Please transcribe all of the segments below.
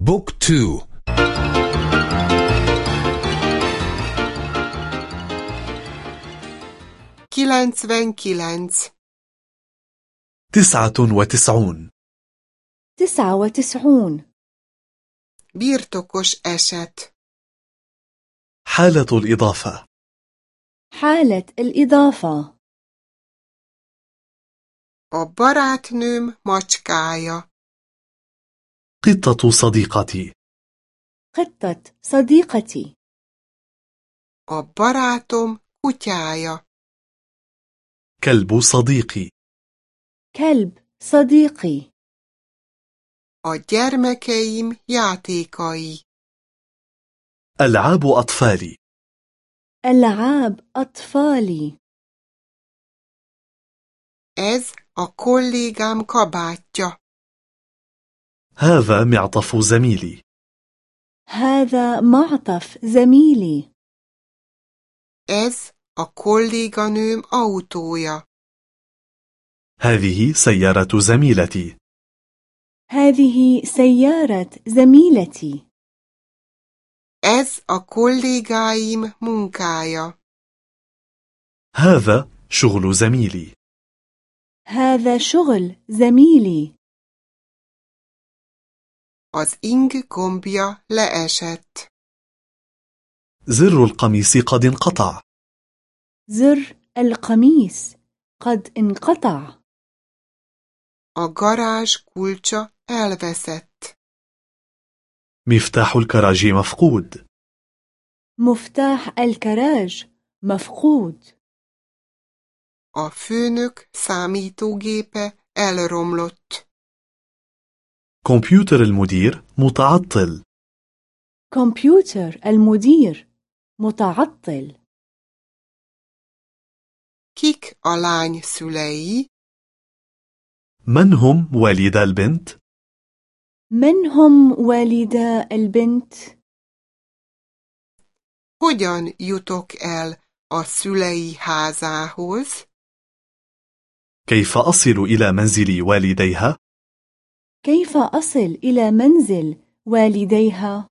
book two. تسعة وتسعون. تسعة وتسعون. birtokos eset. حالة الإضافة. حالة الإضافة. A barátnőm macskája. قطة صديقتي قطة صديقتي A barátom kutyája. كلب صديقي كلب صديقي A gyermekeim játékai. ألعاب أطفالي ألعاب أطفالي Ez a kollégám kabátja. هذا معطف زميلي. هذا معطف زميلي. Ez a kolléganőm autója. هذه سيارة زميلتي. هذه سيارة زميلتي. Ez a kollégáim munkája. هذا شغل زميلي. هذا شغل زميلي. Az ing gombja leesett. زر القميص قد انقطع زر القميص قد انقطع A garázs kulcsa elveszett. مفتاح الكراج مفقود مفتاح الكراج مفقود A főnök számítógépe elromlott. كمبيوتر المدير متعطل كمبيوتر المدير متعطل a lány szülei? من هم والدا البنت؟ من هم والدا البنت؟ Hogyan jutok el a szülei házához? كيف أصل إلى منزل والديها؟ كيف أصل إلى منزل والديها؟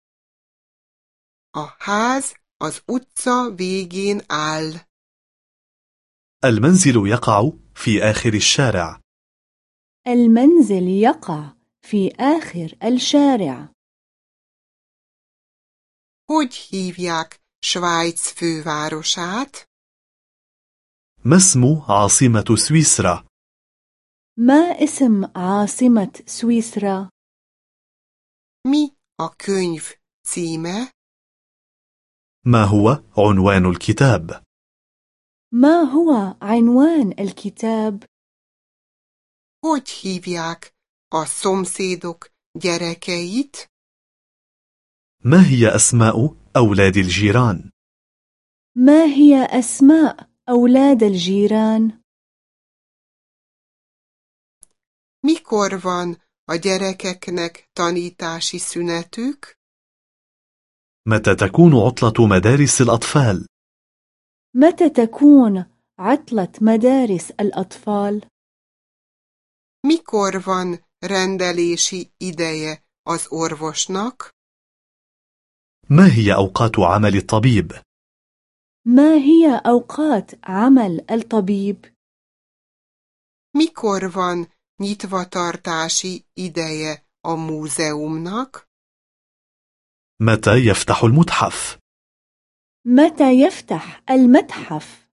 A ház az utca végén áll. المنزل يقع في آخر الشارع المنزل يقع في آخر الشارع Hogy hívják Svájc fővárosát? ما اسم عاصمة سويسرا؟ ما اسم عاصمة سويسرا؟ A könyv címe? ما هو عنوان الكتاب؟ ما هو عنوان الكتاب؟ Hogy hívják a szomszédok gyerekeit? ما هي أسماء أولاد الجيران؟ ما هي أسماء أولاد الجيران؟ Mikor van a gyerekeknek tanítási szünetük? متى تكون عطلة مدارس الأطفال؟ متى تكون عطلة مدارس الأطفال؟ Mikor van rendelési ideje az orvosnak? ما هي أوقات عمل الطبيب؟ ما هي أوقات عمل الطبيب؟ Mikor van nyitvatartási ideje a múzeumnak? متى يفتح المتحف؟ متى يفتح المتحف؟